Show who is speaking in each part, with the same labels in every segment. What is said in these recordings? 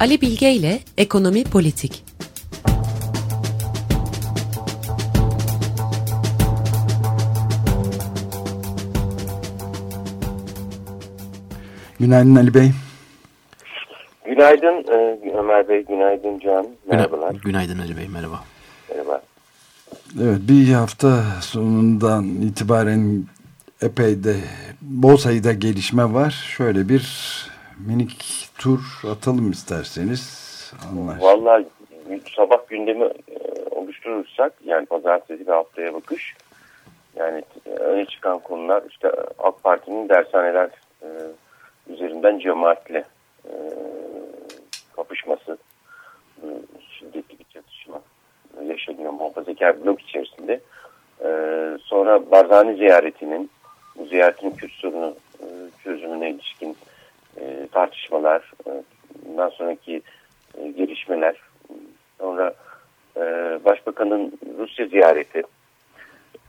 Speaker 1: Ali Bilge ile Ekonomi Politik.
Speaker 2: Günaydın Ali Bey.
Speaker 3: Günaydın e, Ömer Bey, günaydın Can. Merhabalar.
Speaker 4: Günaydın Ali Bey, merhaba.
Speaker 3: Merhaba.
Speaker 2: Evet, bir hafta sonundan itibaren epey de bol sayıda gelişme var. Şöyle bir minik tur atalım isterseniz.
Speaker 3: Anlaş. Vallahi sabah gündemi e, oluşturursak yani pazartesi ve haftaya bakış yani öne çıkan konular işte AK Parti'nin dershaneler e, üzerinden cemaatle e, kapışması e, şiddetli bir çatışma yaşanıyor muhafazakar blok içerisinde. E, sonra Barzani ziyaretinin bu ziyaretin Kürt sorunu e, çözümüne ilişkin e, tartışmalar, e, bundan sonraki e, gelişmeler, sonra e, Başbakanın Rusya ziyareti,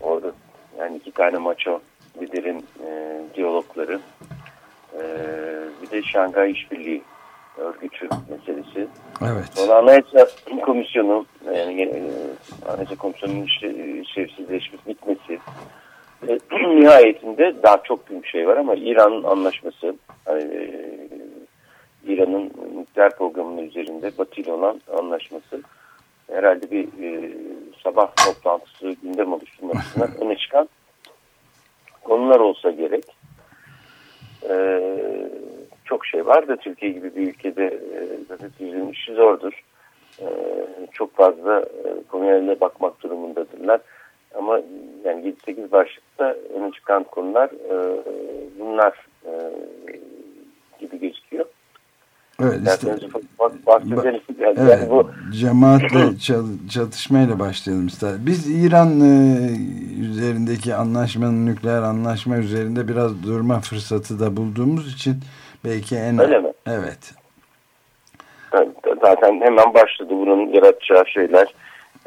Speaker 3: orada yani iki tane maço liderin e, diyalogları, e, bir de Şangay İşbirliği örgütü meselesi.
Speaker 2: Evet.
Speaker 3: Sonra Anayasa Komisyonu, yani e, Anayasa Komisyonu'nun işte, şerefsizleşmesi bitmesi, e, nihayetinde daha çok büyük şey var ama İran anlaşması, hani, e, İran'ın nükleer programının üzerinde Batı ile olan anlaşması herhalde bir e, sabah toplantısı gündem oluşturmasına öne çıkan konular olsa gerek. E, çok şey var da Türkiye gibi bir ülkede e, gazetecinin işi zordur. E, çok fazla e, konuya bakmak durumundadırlar. Ama yani 7-8 başlıkta öne çıkan konular e, bunlar e, gibi gözüküyor.
Speaker 2: Evet işte
Speaker 3: bahsedelim.
Speaker 2: Yani evet, bu... cemaatle çatışmayla başlayalım ister. Biz İran e, üzerindeki anlaşmanın nükleer anlaşma üzerinde biraz durma fırsatı da bulduğumuz için belki en
Speaker 3: Öyle mi?
Speaker 2: Evet.
Speaker 3: Zaten hemen başladı bunun yaratacağı şeyler.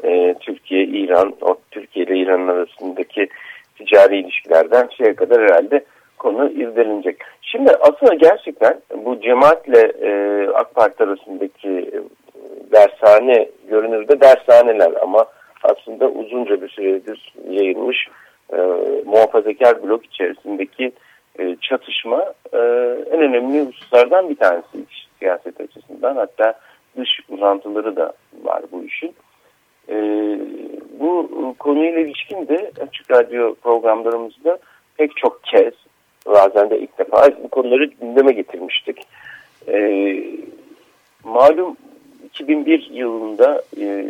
Speaker 3: Ee, Türkiye, İran, o Türkiye ile İran arasındaki ticari ilişkilerden şeye kadar herhalde konu irdelenecek. Şimdi aslında gerçekten bu cemaatle e, AK Parti arasındaki e, dershane görünürde dershaneler ama aslında uzunca bir süredir yayılmış e, muhafazakar blok içerisindeki e, çatışma e, en önemli hususlardan bir tanesi siyaset açısından. Hatta dış uzantıları da var bu işin. E, bu konuyla ilişkin de Açık Radyo programlarımızda pek çok kez bazen de ilk defa bu konuları gündeme getirmiştik. E, malum 2001 yılında e,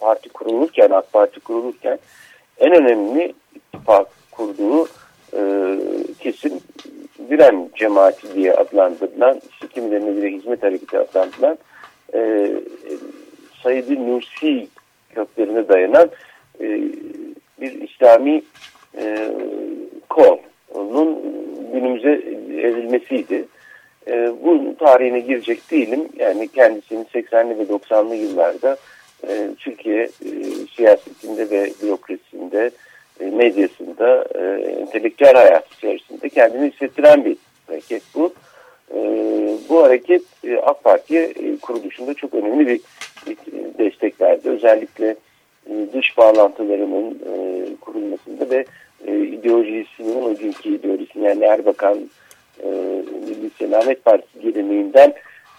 Speaker 3: parti kurulurken, AK Parti kurulurken en önemli ittifak kurduğu e, kesim Diren Cemaati diye adlandırılan, işte kimilerine göre hizmet hareketi adlandırılan e, Said Nursi köklerine dayanan e, bir İslami e, kol onun günümüze evrilmesiydi. E, bu tarihine girecek değilim. Yani kendisinin 80'li ve 90'lı yıllarda e, Türkiye e, siyasetinde ve bürokrasisinde, e, medyasında, e, entelektüel hayat içerisinde kendini hissettiren bir hareket bu. E, bu hareket e, AK Parti'ye e, kuruluşunda çok önemli bir. Özellikle e, dış bağlantılarının e, kurulmasında ve e, ideolojisinin o günkü ideolojisinin yani Erbakan Milli Selamet Partisi geleneğinden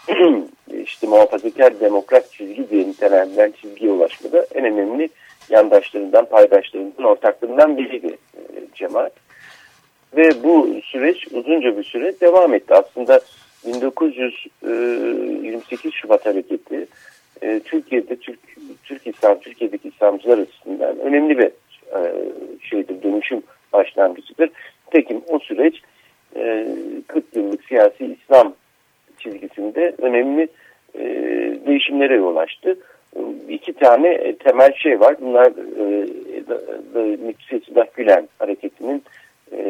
Speaker 3: işte muhafazakar demokrat çizgi diye nitelendirilen çizgiye ulaşmada en önemli yandaşlarından, paydaşlarından, ortaklarından biriydi cemaat. Ve bu süreç uzunca bir süre devam etti. Aslında 1928 e, Şubat hareketi Türkiye'de Türk, Türk İslam, Türkiye'deki İslamcılar açısından önemli bir e, şeydir, dönüşüm başlangıcıdır. Tekim o süreç e, 40 yıllık siyasi İslam çizgisinde önemli e, değişimlere yol açtı. İki tane temel şey var. Bunlar e, Gülen hareketinin e,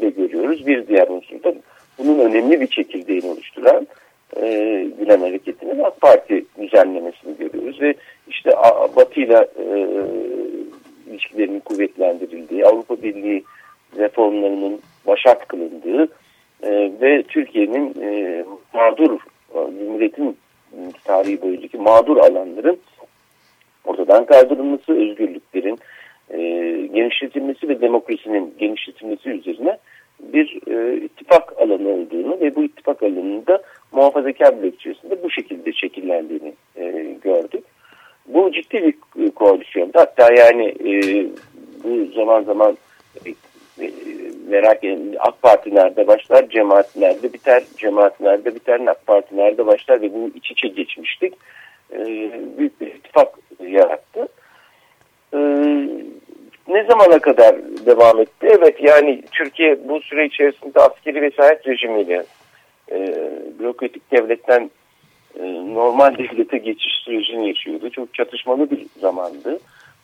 Speaker 3: de görüyoruz. Bir diğer unsur da bunun önemli bir çekirdeğini oluşturan e, Gülen hareketinin AK Parti düzenlemesini görüyoruz ve işte Batı ile e, ilişkilerinin kuvvetlendirildiği, Avrupa Birliği reformlarının başat kılındığı e, ve Türkiye'nin e, mağdur e, Cumhuriyet'in tarihi boyuncaki mağdur alanların ortadan kaldırılması, özgürlüklerin e, genişletilmesi ve demokrasinin genişletilmesi üzerine bir e, ittifak alanı olduğunu ve bu ittifak alanında muhafazakar blok içerisinde bu şekilde şekillendiğini. Bu ciddi bir koalisyonda hatta yani e, bu zaman zaman e, merak edin AK Parti nerede başlar, cemaat nerede biter, cemaat nerede biter, AK Parti nerede başlar ve bu iç içe geçmiştik. E, büyük bir ittifak yarattı. E, ne zamana kadar devam etti? Evet yani Türkiye bu süre içerisinde askeri vesayet rejimiyle e, bürokratik devletten e, normal devlete geçiş sürecini yaşıyordu. Çok çatışmalı bir zamandı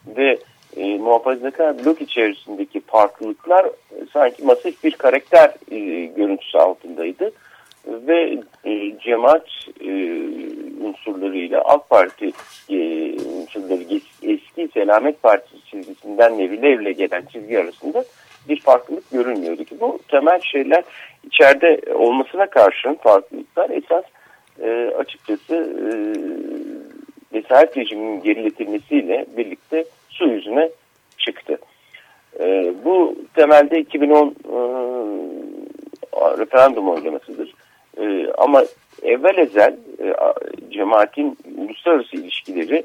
Speaker 3: ve e, muhafazakar blok içerisindeki farklılıklar e, sanki masif bir karakter e, görüntüsü altındaydı ve e, cemaat e, unsurlarıyla AK Parti e, unsurları eski Selamet Partisi çizgisinden nevile evle gelen çizgi arasında bir farklılık görünmüyordu ki bu temel şeyler içeride olmasına karşın farklılıklar esas e, açıkçası e, vesayet rejiminin geriletilmesiyle birlikte su yüzüne çıktı. E, bu temelde 2010 e, referandum oylamasıdır. E, ama evvel ezel e, cemaatin uluslararası ilişkileri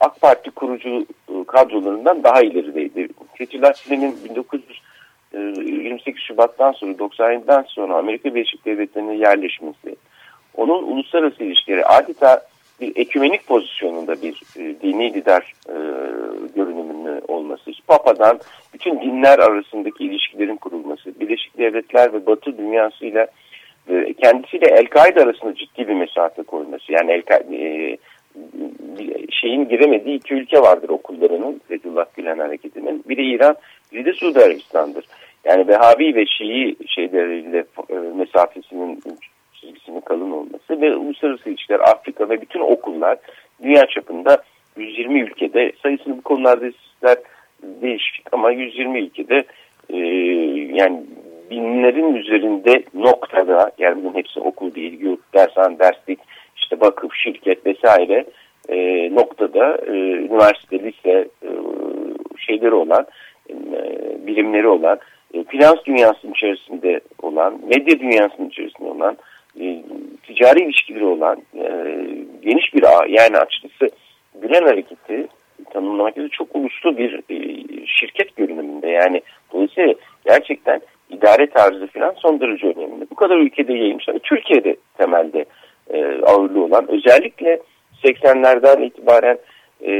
Speaker 3: AK Parti kurucu e, kadrolarından daha ilerideydi. Fethullah Gülen'in 1928 Şubat'tan sonra 97'den sonra Amerika Birleşik Devletleri'ne yerleşmesi, onun uluslararası ilişkileri adeta bir ekümenik pozisyonunda bir e, dini lider e, görünümünün olması, Papa'dan bütün dinler arasındaki ilişkilerin kurulması, Birleşik Devletler ve Batı dünyasıyla e, kendisiyle El-Kaide arasında ciddi bir mesafe koyması. Yani El e, şeyin giremediği iki ülke vardır okullarının Fethullah Gülen hareketinin. Biri İran, biri de Suudi Arabistan'dır. Yani Vehhabi ve Şii şeyleriyle e, mesafesinin kalın olması ve uluslararası ilişkiler Afrika ve bütün okullar dünya çapında 120 ülkede sayısını bu konularda sizler değişik ama 120 ülkede e, yani binlerin üzerinde noktada yani bunun hepsi okul değil, yurt, dershane, derslik, işte vakıf, şirket vesaire e, noktada e, üniversite, lise e, şeyleri olan, e, bilimleri olan, e, finans dünyasının içerisinde olan, medya dünyasının içerisinde olan, e, ticari ilişkileri olan e, geniş bir ağ yani açıkçası Gülen Hareketi tanımlamak üzere çok uluslu bir e, şirket görünümünde yani dolayısıyla gerçekten idare tarzı falan son derece önemli. Bu kadar ülkede yayılmış ama Türkiye'de temelde e, ağırlığı olan özellikle 80'lerden itibaren e,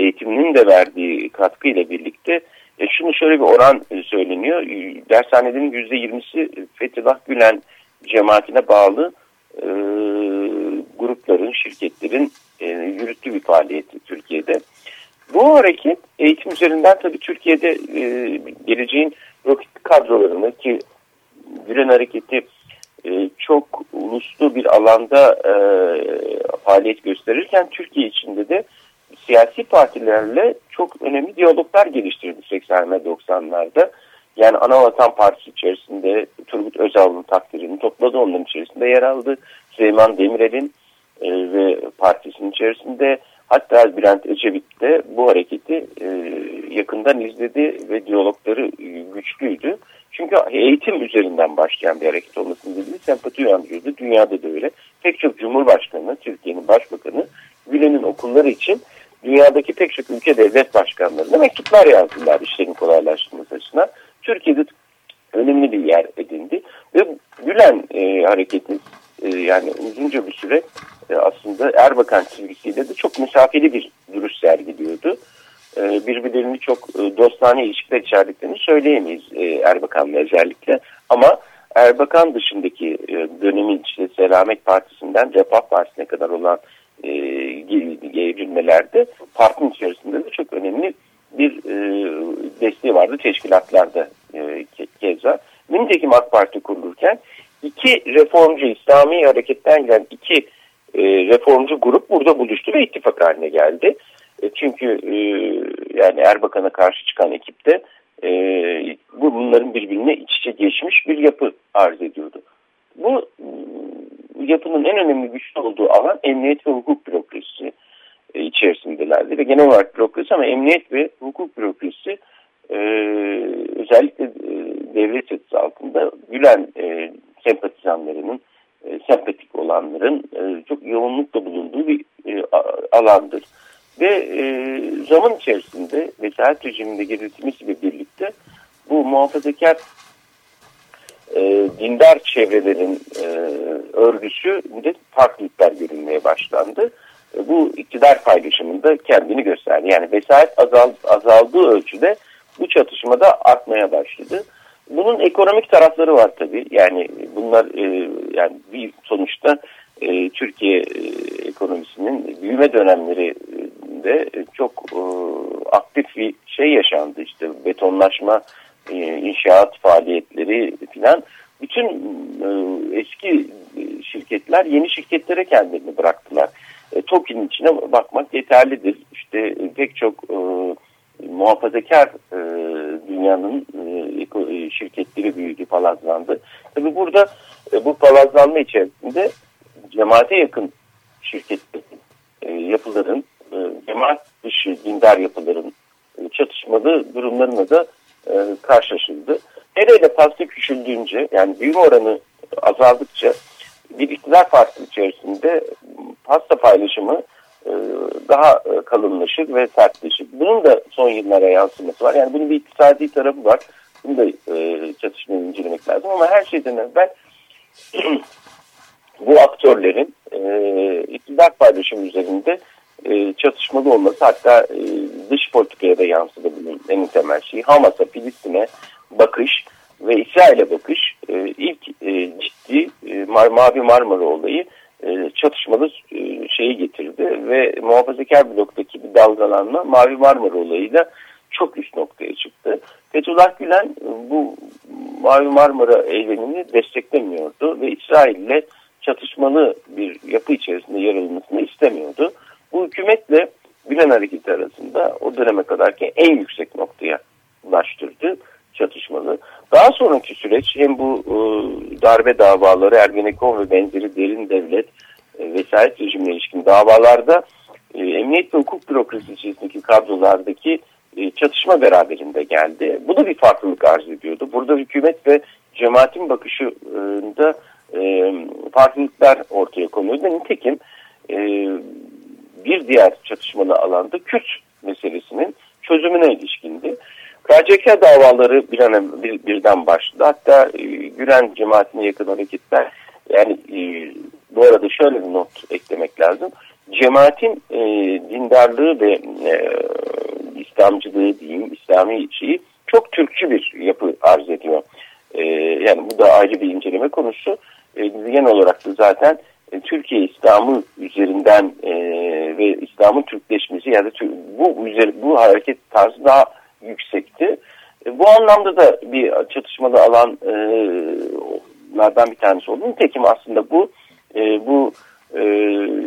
Speaker 3: eğitiminin de verdiği katkıyla birlikte e, şunu şöyle bir oran söyleniyor. Dershanelerin %20'si Fethullah Gülen cemaatine bağlı e, grupların, şirketlerin e, yürüttüğü bir faaliyeti Türkiye'de. Bu hareket eğitim üzerinden tabii Türkiye'de e, geleceğin roket kadrolarını ki Gülen Hareketi e, çok uluslu bir alanda e, faaliyet gösterirken Türkiye içinde de siyasi partilerle çok önemli diyaloglar geliştirdi 80 ve 90'larda. Yani Anavatan Partisi içerisinde Turgut Özal'ın takdirini topladı. Onların içerisinde yer aldı. Süleyman Demirel'in e, ve partisinin içerisinde hatta Bülent Ecevit de bu hareketi e, yakından izledi ve diyalogları güçlüydü. Çünkü eğitim üzerinden başlayan bir hareket olmasının nedeni sempati uyandırıyordu. Dünyada da öyle. Pek çok Cumhurbaşkanı, Türkiye'nin Başbakanı Gülen'in okulları için dünyadaki pek çok ülke devlet başkanlarına mektuplar yazdılar işlerin kolaylaştırması açısından. Türkiye'de önemli bir yer edindi. Gülen e, hareketi e, yani uzunca bir süre e, aslında Erbakan çizgisiyle de çok mesafeli bir duruş sergiliyordu. E, birbirlerini çok e, dostane ilişkiler içerdiklerini söyleyemeyiz e, Erbakan'la özellikle. Ama Erbakan dışındaki e, dönemin işte Selamet Partisi'nden Refah Partisi'ne kadar olan e, partinin içerisinde de çok önemli bir e, desteği vardı teşkilatlarda e, keza. Nitekim AK Parti kurulurken iki reformcu İslami hareketten gelen iki e, reformcu grup burada buluştu ve ittifak haline geldi. E, çünkü e, yani Erbakan'a karşı çıkan ekipte e, bu bunların birbirine iç içe geçmiş bir yapı arz ediyordu. Bu yapının en önemli güçlü olduğu alan emniyet ve hukuk bürokrasisi e, içerisindelerdi. Ve genel olarak bürokrasi ama emniyet ve hukuk bürokrasisi e, özellikle e, devlet çatısı altında Gülen e, sempatizanlarının, e, sempatik olanların e, çok yoğunlukla bulunduğu bir e, alandır. Ve e, zaman içerisinde vesayet rejiminde gerilmesiyle birlikte bu muhafazakar e, dindar çevrelerin e, örgüsü de farklılıklar görülmeye başlandı. E, bu iktidar paylaşımında kendini gösterdi. Yani vesayet azal, azaldığı ölçüde bu çatışmada artmaya başladı. Bunun ekonomik tarafları var tabii. Yani bunlar e, yani bir sonuçta e, Türkiye e, ekonomisinin büyüme dönemleri de çok e, aktif bir şey yaşandı. İşte betonlaşma, e, inşaat faaliyetleri filan. Bütün e, eski şirketler yeni şirketlere kendilerini bıraktılar. E, TOKİ'nin içine bakmak yeterlidir. İşte e, pek çok e, muhafazakar e, dünyanın e, e, şirketleri büyüdü, palazlandı. Tabi burada e, bu palazlanma içerisinde cemaate yakın şirketlerin, e, yapıların, e, cemaat dışı dindar yapıların e, çatışmalı durumlarına da e, karşılaşıldı. Nereyle pasta küçüldüğünce yani büyüme oranı azaldıkça bir iktidar partisi içerisinde pasta paylaşımı e, daha e, kalınlaşır ve sertleşir. Bunun da son yıllara yansıması var. Yani bunun bir iktisadi tarafı var. Bunu da e, çatışmayı incelemek lazım ama her şeyden evvel bu aktörlerin e, iktidar paylaşımı üzerinde e, çatışmalı olması hatta e, dış politikaya da yansıdı bunun en temel şeyi. Hamas'a, Filistin'e bakış ve İsrail'e bakış e, ilk e, ciddi e, Mavi Marmara olayı e, çatışmalı e, şeyi getirdi ve muhafazakar bloktaki bir dalgalanma Mavi Marmara olayıyla çok üst noktaya. Fethullah Gülen e, bu Mavi Marmara eylemini desteklemiyordu ve İsrail ile çatışmalı bir yapı içerisinde yer alınmasını istemiyordu. Bu hükümetle Gülen hareketi arasında o döneme kadarki en yüksek noktaya ulaştırdı çatışmalı. Daha sonraki süreç hem bu e, darbe davaları Ergenekon ve benzeri derin devlet e, vesayet rejimine ilişkin davalarda e, emniyet ve hukuk bürokrasi içerisindeki kadrolardaki çatışma beraberinde geldi. Bu da bir farklılık arz ediyordu. Burada hükümet ve cemaatin bakışında e, farklılıklar ortaya konuyordu. Nitekim e, bir diğer çatışmalı alanda Kürt meselesinin çözümüne ilişkindi. KCK davaları bir an bir, birden başladı. Hatta e, Gülen cemaatine yakın hareketler yani e, bu arada şöyle bir not eklemek lazım. Cemaatin e, dindarlığı ve e, İslamcılığı diyeyim, İslami şeyi çok Türkçü bir yapı arz ediyor. E, yani bu da ayrı bir inceleme konusu. E, genel olarak da zaten e, Türkiye İslamı üzerinden e, ve İslam'ın Türkleşmesi yani bu üzeri, bu hareket tarzı daha yüksekti. E, bu anlamda da bir çatışmalı alanlardan bir tanesi oldu. Nitekim aslında bu e, bu e,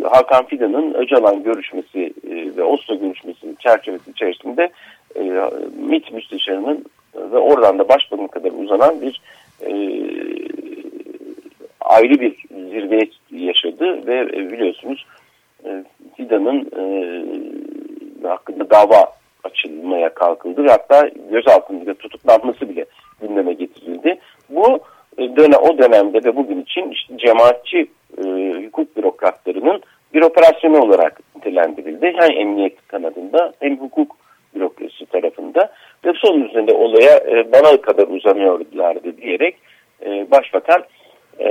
Speaker 3: Hakan Fidan'ın Öcalan görüşmesi e, ve Oslo görüşmesi çerçevesi içerisinde e, MİT müsteşarının ve oradan da başbakan kadar uzanan bir e, ayrı bir zirve yaşadı ve e, biliyorsunuz e, Fidan'ın e, hakkında dava açılmaya kalkıldı ve hatta gözaltında tutuklanması bile gündeme getirildi. Bu e, dönem, o dönemde ve bugün için işte cemaatçi bürokratlarının bir operasyonu olarak nitelendirildi. Hem emniyet kanadında hem hukuk bürokrasi tarafında ve son üzerinde olaya e, bana kadar uzanıyorlardı diyerek e, başbakan e,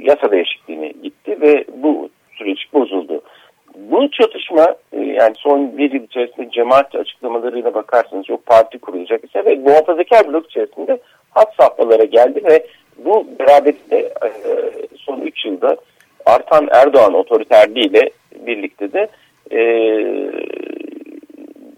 Speaker 3: yasa değişikliğine gitti ve bu süreç bozuldu. Bu çatışma e, yani son bir yıl içerisinde cemaat açıklamalarıyla bakarsanız çok parti kurulacak ise ve muhafazakar blok içerisinde hat safhalara geldi ve bu beraberinde e, son 3 yılda artan Erdoğan otoriterliğiyle birlikte de e,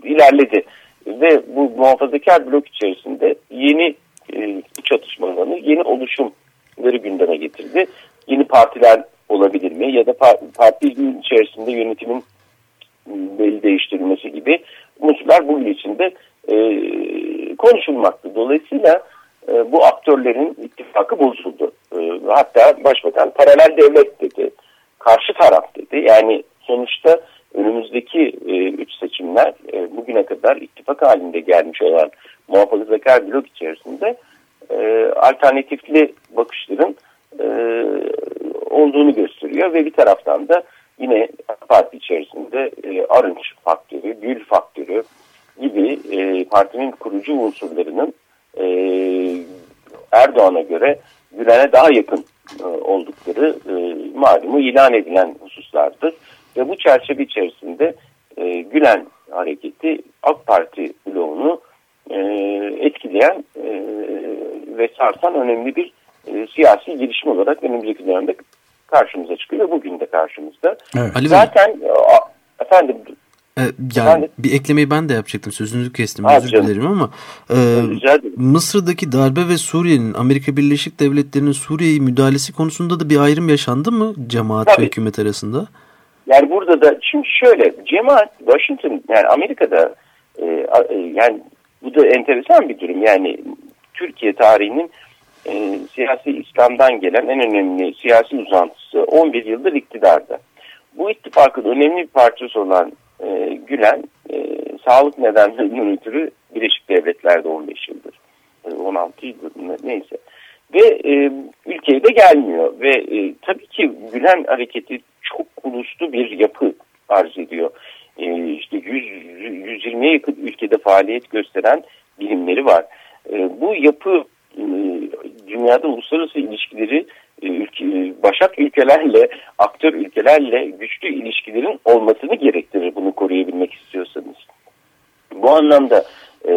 Speaker 3: ilerledi. Ve bu muhafazakar blok içerisinde yeni e, çatışmalarını, yeni oluşumları gündeme getirdi. Yeni partiler olabilir mi? Ya da parti içerisinde yönetimin belli değiştirilmesi gibi unsurlar bugün içinde e, konuşulmakta. Dolayısıyla e, bu aktörlerin ittifakı bozuldu. E, hatta başbakan paralel devlet dedi. Karşı taraf dedi. Yani sonuçta önümüzdeki e, üç seçimler e, bugüne kadar ittifak halinde gelmiş olan muhafazakar blok içerisinde e, alternatifli bakışların e, olduğunu gösteriyor ve bir taraftan da yine parti içerisinde e, arınç faktörü, gül faktörü gibi e, partinin kurucu unsurlarının e, Erdoğan'a göre Gülen'e daha yakın e, oldukları e, malumu ilan edilen hususlardır. Ve bu çerçeve içerisinde e, Gülen hareketi AK Parti bloğunu e, etkileyen e, ve sarsan önemli bir e, siyasi gelişme olarak önümüzdeki dönemde karşımıza çıkıyor. Bugün de karşımızda. Evet. Zaten e, efendim
Speaker 4: ee, yani yani, bir eklemeyi ben de yapacaktım. Sözünüzü kestim. Özür canım. dilerim ama e, Mısır'daki darbe ve Suriye'nin Amerika Birleşik Devletleri'nin Suriye'yi müdahalesi konusunda da bir ayrım yaşandı mı cemaat Tabii. ve hükümet arasında?
Speaker 3: Yani burada da şimdi şöyle cemaat Washington yani Amerika'da e, e, yani bu da enteresan bir durum. Yani Türkiye tarihinin e, siyasi İslam'dan gelen en önemli siyasi uzantısı 11 yıldır iktidarda. Bu ittifakın önemli bir parçası olan e, Gülen e, sağlık nedenlerinden ötürü Birleşik Devletler'de 15 yıldır. E, 16 yıldır neyse. Ve e, ülkeye de gelmiyor. Ve e, tabii ki Gülen hareketi çok uluslu bir yapı arz ediyor. E, işte 100, 120'ye yakın ülkede faaliyet gösteren bilimleri var. E, bu yapı e, dünyada uluslararası ilişkileri e, ülke, başak ülkelerle, aktör ülkelerle güçlü ilişkilerin olmasını gerektirir bunu koruyabilmek istiyorsanız. Bu anlamda e,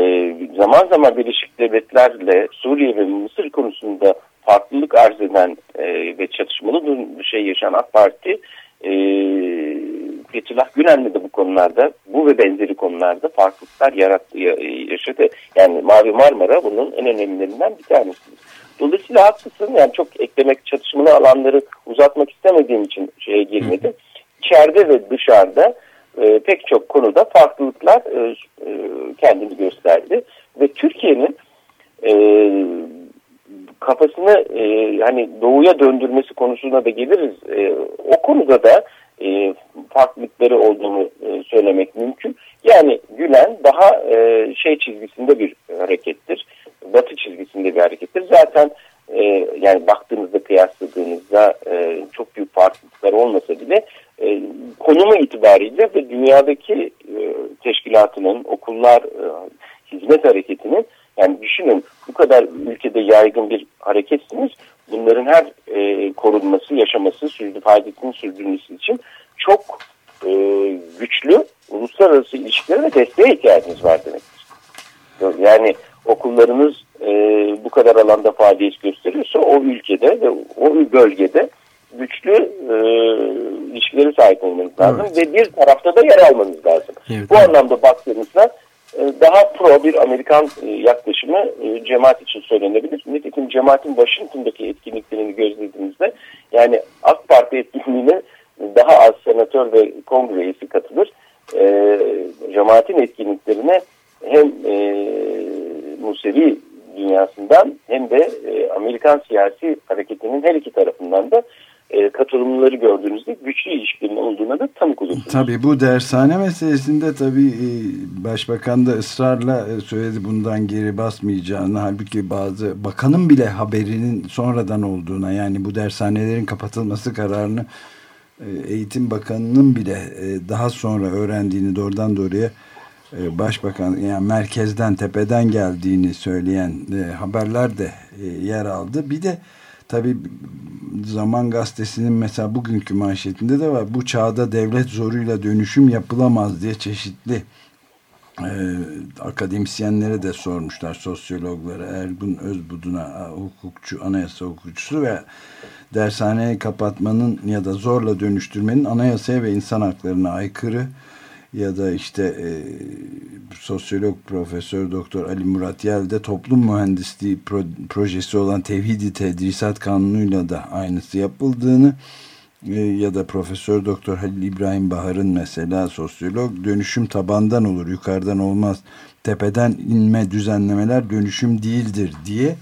Speaker 3: zaman zaman Birleşik Devletlerle Suriye ve Mısır konusunda farklılık arz eden e, ve çatışmalı bir şey yaşayan AK Parti e, Fethullah Gülen'le de bu konularda bu ve benzeri konularda farklılıklar yarattı, yaşadı. Yani Mavi Marmara bunun en önemlilerinden bir tanesidir. Dolayısıyla haklısın. Yani çok eklemek, çatışmalı alanları uzatmak istemediğim için şeye girmedim. İçeride ve dışarıda e, pek çok konuda farklılıklar e, e, kendini gösterdi. Ve Türkiye'nin e, kafasını e, hani doğuya döndürmesi konusuna da geliriz. E, o konuda da e, farklılıkları olduğunu e, söylemek mümkün. Yani Gülen daha e, şey çizgisinde bir harekettir. Batı çizgisinde bir harekettir. Zaten e, yani baktığınızda kıyasladığınızda e, çok büyük farklılıklar olmasa bile e, konumu itibariyle ve dünyadaki e, teşkilatının, okullar, e, hizmet hareketinin yani düşünün bu kadar ülkede yaygın bir hareketsiniz. Bunların her e, korunması, yaşaması, sürdü, faydasının sürdürülmesi için çok e, güçlü uluslararası ilişkilere ve desteğe ihtiyacınız var demektir. Yani okullarınız e, kadar alanda faaliyet gösteriyorsa o ülkede ve o bölgede güçlü e, ilişkileri sahip olmanız lazım evet. ve bir tarafta da yer almanız lazım. Evet. Bu anlamda baktığımızda e, daha pro bir Amerikan e, yaklaşımı e, cemaat için söylenebilir. Nitekim cemaatin Washington'daki etkinliklerini gözlediğimizde yani AK Parti etkinliğine daha az senatör ve kongre üyesi katılır. Cemaatin etkinliklerine hem Musevi dünyasından hem de Amerikan siyasi hareketinin her iki tarafından da e, katılımları gördüğünüzde güçlü ilişkilerin olduğuna da tanık olursunuz.
Speaker 2: Tabii bu dershane meselesinde tabii e, başbakan da ısrarla e, söyledi bundan geri basmayacağını. Halbuki bazı bakanın bile haberinin sonradan olduğuna yani bu dershanelerin kapatılması kararını e, eğitim bakanının bile daha sonra öğrendiğini doğrudan doğruya başbakan yani merkezden tepeden geldiğini söyleyen haberler de yer aldı. Bir de Tabi Zaman Gazetesi'nin mesela bugünkü manşetinde de var. Bu çağda devlet zoruyla dönüşüm yapılamaz diye çeşitli e, akademisyenlere de sormuşlar. Sosyologlara Ergun Özbudun'a hukukçu, anayasa hukukçusu ve dershaneyi kapatmanın ya da zorla dönüştürmenin anayasaya ve insan haklarına aykırı ya da işte e, sosyolog profesör doktor Ali Murat Yel toplum mühendisliği pro, projesi olan Tevhidi Tedrisat Kanunu'yla da aynısı yapıldığını e, ya da profesör doktor Halil İbrahim Bahar'ın mesela sosyolog dönüşüm tabandan olur yukarıdan olmaz tepeden inme düzenlemeler dönüşüm değildir diye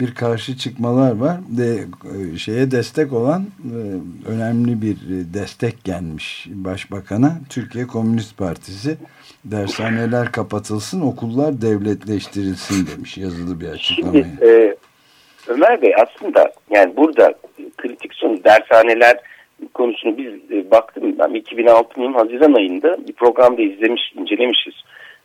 Speaker 2: bir karşı çıkmalar var ve e, şeye destek olan e, önemli bir destek gelmiş başbakana. Türkiye Komünist Partisi dershaneler kapatılsın okullar devletleştirilsin demiş yazılı bir açıklamayı.
Speaker 3: Şimdi e, Ömer Bey aslında yani burada kritik sonu dershaneler konusunu biz e, baktım ben 2006'nın Haziran ayında bir programda izlemiş incelemişiz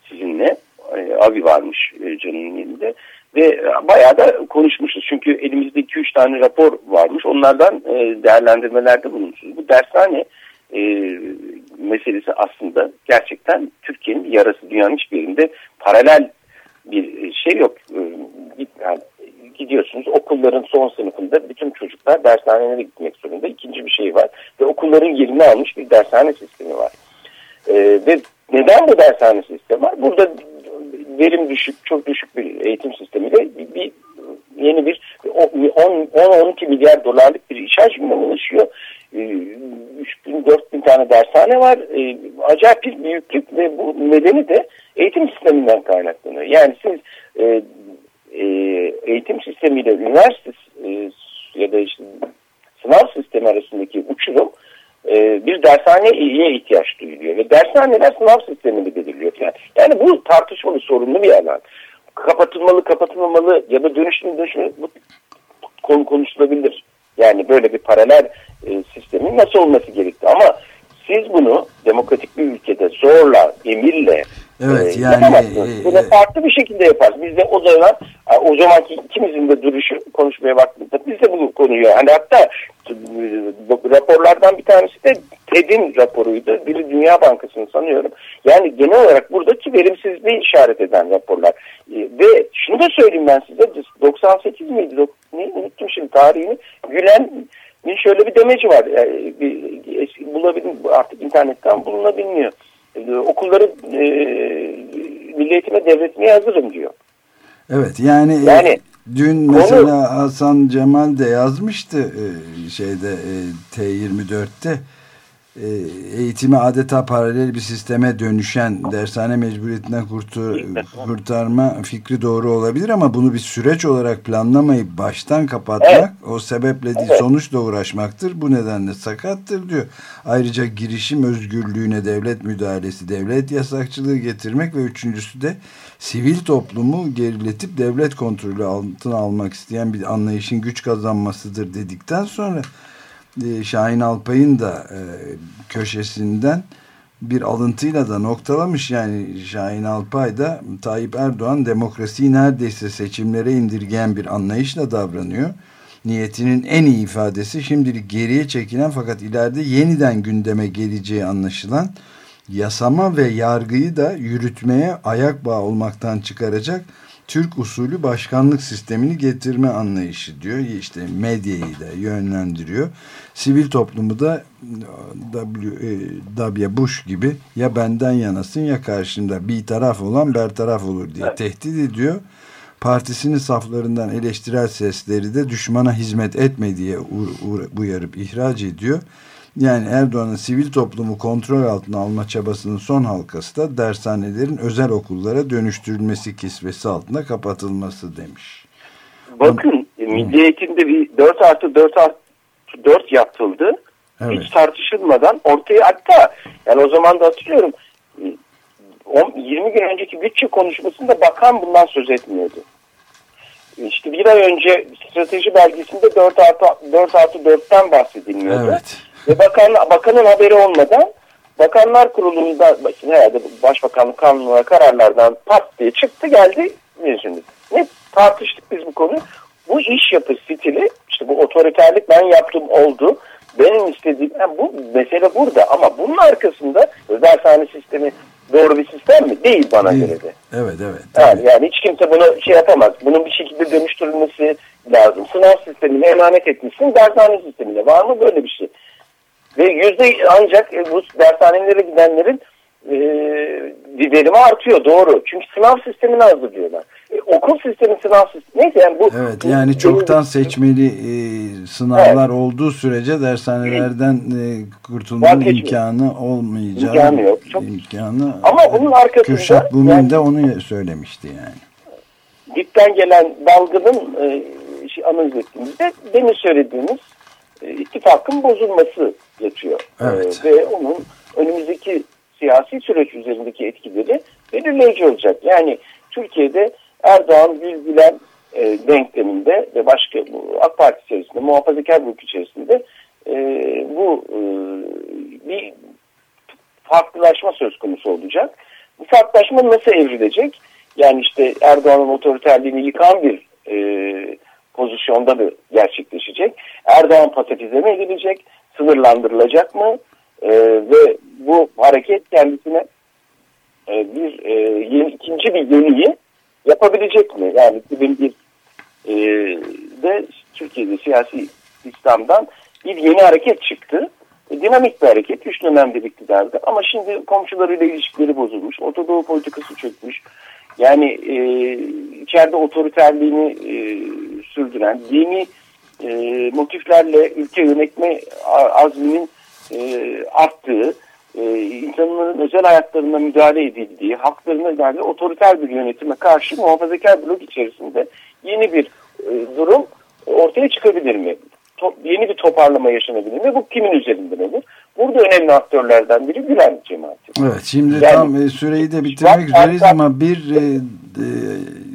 Speaker 3: sizinle. E, Avi varmış e, Can'ın elinde ve bayağı da konuşmuşuz. Çünkü elimizde 2-3 tane rapor varmış. Onlardan e, değerlendirmelerde bulunmuşuz. Bu dershane e, meselesi aslında gerçekten Türkiye'nin yarası dünyanın hiçbir yerinde paralel bir şey yok. E, yani gidiyorsunuz okulların son sınıfında bütün çocuklar dershanelere gitmek zorunda. İkinci bir şey var ve okulların yerini almış bir dershane sistemi var. Ve neden bu dershane sistemi var? Burada verim düşük, çok düşük bir eğitim sistemiyle bir, bir yeni bir 10-12 milyar dolarlık bir iş hacmine ulaşıyor. 3000 4000 tane dershane var. Ee, acayip bir büyüklük ve bu nedeni de eğitim sisteminden kaynaklanıyor. Yani siz e, e, eğitim sistemiyle üniversite e, ya da işte sınav sistemi arasındaki uçurum e, bir dershaneye ihtiyaç duyuluyor. Ve dershaneler sınav sistemini belirliyor. Yani, yani bu tartışmalı sorunlu bir alan. Kapatılmalı, kapatılmamalı ya da dönüşüm dönüşüm bu konu konuşulabilir. Yani böyle bir paralel e, sistemin nasıl olması gerekti. Ama siz bunu demokratik bir ülkede zorla, emirle
Speaker 2: Evet e, yani e,
Speaker 3: bunu farklı bir şekilde yaparız. Biz de o zaman o zamanki ikimizin de duruşu konuşmaya baktığımızda biz de bu konuyu hani hatta raporlardan bir tanesi de TED'in raporuydu. Biri Dünya Bankası'nın sanıyorum. Yani genel olarak buradaki verimsizliği işaret eden raporlar. E, ve şunu da söyleyeyim ben size 98 miydi? Ne, unuttum şimdi tarihini. Gülen'in şöyle bir demeci var. Yani, bir, bulabilir, artık internetten bulunabiliyor. E, okulları e, milli eğitime devretmeye hazırım diyor.
Speaker 2: Evet yani, e, yani dün mesela konu, Hasan Cemal de yazmıştı e, şeyde e, T24'te e, eğitimi adeta paralel bir sisteme dönüşen dershane mecburiyetinden kurtu, kurtarma fikri doğru olabilir ama bunu bir süreç olarak planlamayıp baştan kapatmak evet. o sebeple değil evet. sonuçla uğraşmaktır. Bu nedenle sakattır diyor. Ayrıca girişim özgürlüğüne devlet müdahalesi, devlet yasakçılığı getirmek ve üçüncüsü de sivil toplumu geriletip devlet kontrolü altına almak isteyen bir anlayışın güç kazanmasıdır dedikten sonra e, Şahin Alpay'ın da e, köşesinden bir alıntıyla da noktalamış yani Şahin Alpay da Tayyip Erdoğan demokrasiyi neredeyse seçimlere indirgeyen bir anlayışla davranıyor. Niyetinin en iyi ifadesi şimdilik geriye çekilen fakat ileride yeniden gündeme geleceği anlaşılan yasama ve yargıyı da yürütmeye ayak bağı olmaktan çıkaracak Türk usulü başkanlık sistemini getirme anlayışı diyor. İşte medyayı da yönlendiriyor. Sivil toplumu da W, e, Bush gibi ya benden yanasın ya karşında bir taraf olan ber taraf olur diye tehdit ediyor. Partisinin saflarından eleştirel sesleri de düşmana hizmet etme diye uyarıp ihraç ediyor. Yani Erdoğan'ın sivil toplumu kontrol altına alma çabasının son halkası da dershanelerin özel okullara dönüştürülmesi kisvesi altında kapatılması demiş.
Speaker 3: Bakın Ama, milli eğitimde bir 4 artı 4 artı 4 yapıldı. Evet. Hiç tartışılmadan ortaya hatta yani o zaman da hatırlıyorum 20 gün önceki bütçe konuşmasında bakan bundan söz etmiyordu. İşte bir ay önce strateji belgesinde 4 artı 4 artı 4'ten bahsedilmiyordu. Evet. Ve bakan, bakanın haberi olmadan Bakanlar Kurulu'nda herhalde Başbakanlık kanunu kararlardan pat diye çıktı geldi meclimiz. Ne tartıştık biz bu konu? Bu iş yapı stili işte bu otoriterlik ben yaptım oldu. Benim istediğim yani bu mesele burada ama bunun arkasında dershane sistemi doğru bir sistem mi? Değil bana Değil. göre de.
Speaker 2: Evet evet.
Speaker 3: Yani, yani hiç kimse bunu şey yapamaz. Bunun bir şekilde dönüştürülmesi lazım. Sınav sistemine emanet etmişsin dershane sistemine. Var mı böyle bir şey? Ve yüzde ancak e, bu dershanelere gidenlerin e, verimi artıyor doğru. Çünkü sınav sistemini hazırlıyorlar. E, okul sistemi sınav sistemi. Neyse yani bu.
Speaker 2: Evet yani çoktan seçmeli e, sınavlar evet. olduğu sürece dershanelerden e, kurtulmanın imkanı olmayacağı.
Speaker 3: İmkanı yok. Çok...
Speaker 2: imkanı.
Speaker 3: Ama bunun arkasında.
Speaker 2: Kürşat Bumin yani, de onu söylemişti yani.
Speaker 3: Dipten gelen dalgının e, şey analiz ettiğimizde demin söylediğimiz e, ittifakın bozulması yatıyor.
Speaker 2: Evet.
Speaker 3: E, ve onun önümüzdeki siyasi süreç üzerindeki etkileri belirleyici olacak. Yani Türkiye'de Erdoğan, Gül Gülen e, denkleminde ve başka bu AK Parti içerisinde, muhafazakar grup içerisinde e, bu e, bir farklılaşma söz konusu olacak. Bu farklılaşma nasıl evrilecek? Yani işte Erdoğan'ın otoriterliğini yıkan bir e, pozisyonda mı gerçekleşecek? Erdoğan pasifize mi edilecek? Sınırlandırılacak mı? E, ve bu hareket kendisine e, bir e, yeni, ikinci bir yeniyi yapabilecek mi? Yani 2001 e, de Türkiye'de siyasi İslam'dan bir yeni hareket çıktı. E, dinamik bir hareket. Üç dönemde iktidarda. Ama şimdi komşularıyla ilişkileri bozulmuş. Ortadoğu politikası çökmüş. Yani e, içeride otoriterliğini e, sürdüren, yeni e, motiflerle ülke yönetme azminin e, arttığı, e, insanların özel hayatlarına müdahale edildiği, haklarına müdahale otoriter bir yönetime karşı muhafazakar blok içerisinde yeni bir e, durum ortaya çıkabilir mi? Top, yeni bir toparlama yaşanabilir mi? Bu kimin üzerinden olur? Burada önemli aktörlerden biri Gülen cemaati.
Speaker 2: Evet şimdi yani, tam e, süreyi de bitirmek üzereyiz ama bir e, e,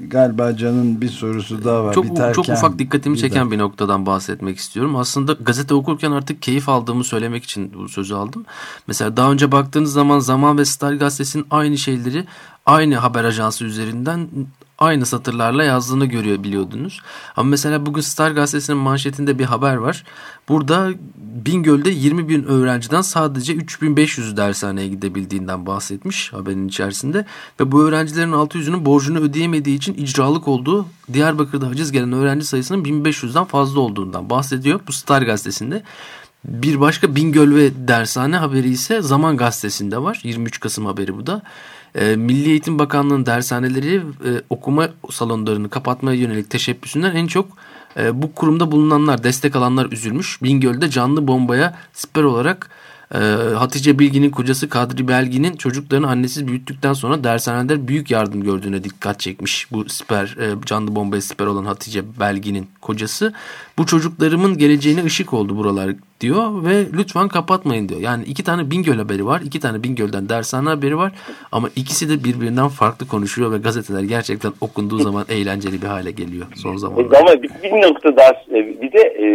Speaker 2: galiba Can'ın bir sorusu daha var.
Speaker 4: Çok,
Speaker 2: Biterken,
Speaker 4: çok ufak dikkatimi çeken bir noktadan bahsetmek istiyorum. Aslında gazete okurken artık keyif aldığımı söylemek için bu sözü aldım. Mesela daha önce baktığınız zaman Zaman ve Star gazetesinin aynı şeyleri aynı haber ajansı üzerinden aynı satırlarla yazdığını görüyor biliyordunuz. Ama mesela bugün Star gazetesinin manşetinde bir haber var. Burada Bingöl'de 20 bin öğrenciden sadece 3500 dershaneye gidebildiğinden bahsetmiş haberin içerisinde. Ve bu öğrencilerin 600'ünün borcunu ödeyemediği için icralık olduğu Diyarbakır'da haciz gelen öğrenci sayısının 1500'den fazla olduğundan bahsediyor. Bu Star gazetesinde. Bir başka Bingöl ve dershane haberi ise Zaman gazetesinde var. 23 Kasım haberi bu da. E, Milli Eğitim Bakanlığı'nın dershaneleri e, okuma salonlarını kapatmaya yönelik teşebbüsünden en çok e, bu kurumda bulunanlar, destek alanlar üzülmüş. Bingöl'de canlı bombaya siper olarak e, Hatice Bilgin'in kocası Kadri Belgin'in çocuklarını annesiz büyüttükten sonra dershanede büyük yardım gördüğüne dikkat çekmiş. Bu siper, e, canlı bombaya siper olan Hatice Belgin'in kocası. Bu çocuklarımın geleceğine ışık oldu buralar diyor ve lütfen kapatmayın diyor. Yani iki tane Bingöl haberi var. iki tane Bingöl'den dershane haberi var. Ama ikisi de birbirinden farklı konuşuyor ve gazeteler gerçekten okunduğu zaman eğlenceli bir hale geliyor son zamanlarda.
Speaker 3: Ama bir, bir nokta daha bir de e,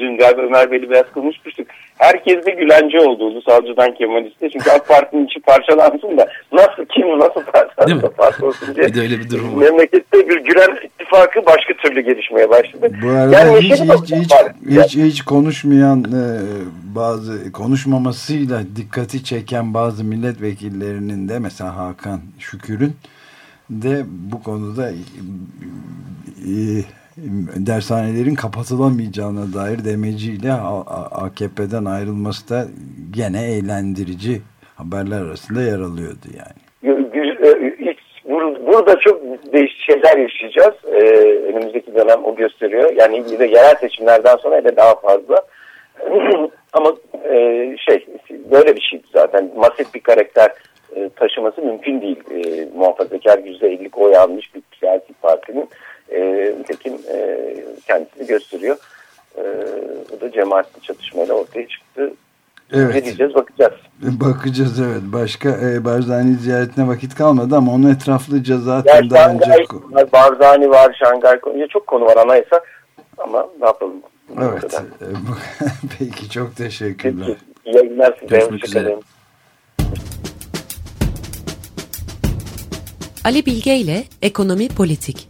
Speaker 3: dün galiba Ömer Bey'le biraz konuşmuştuk. Herkes de Gülenci oldu Ulusalcı'dan Kemalist'e. Çünkü AK Parti'nin içi parçalansın da nasıl kim nasıl parçalansın parçalansın diye.
Speaker 4: Bir de öyle bir durum
Speaker 3: var. Memlekette bir Gülen ittifakı başka türlü gelişmeye başladı.
Speaker 2: Bu arada yani hiç, hiç, hiç, hiç, hiç konuşmayan e, bazı konuşmamasıyla dikkati çeken bazı milletvekillerinin de mesela Hakan Şükür'ün de bu konuda e, dershanelerin kapatılamayacağına dair demeciyle AKP'den ayrılması da gene eğlendirici haberler arasında yer alıyordu yani.
Speaker 3: E, burada çok değişik şeyler yaşayacağız. Ee, önümüzdeki dönem o gösteriyor. Yani de yerel seçimlerden sonra da daha fazla. Ama e, şey böyle bir şey zaten masif bir karakter e, taşıması mümkün değil. E, muhafazakar %50'lik oy almış bir siyasi partinin e, nitekim e, kendisini gösteriyor. E, bu da cemaatli çatışmayla ortaya çıktı. Evet. Ne diyeceğiz bakacağız.
Speaker 2: Bakacağız evet. Başka e, Barzani ziyaretine vakit kalmadı ama onun etraflıca zaten ya, daha önce...
Speaker 3: Var, Barzani var, Şangay konu, çok konu var anayasa ama ne yapalım?
Speaker 2: Evet. E, peki çok teşekkürler. Peki.
Speaker 3: İyi yayınlar size. Görüşmek üzere.
Speaker 1: Ali Bilge ile Ekonomi Politik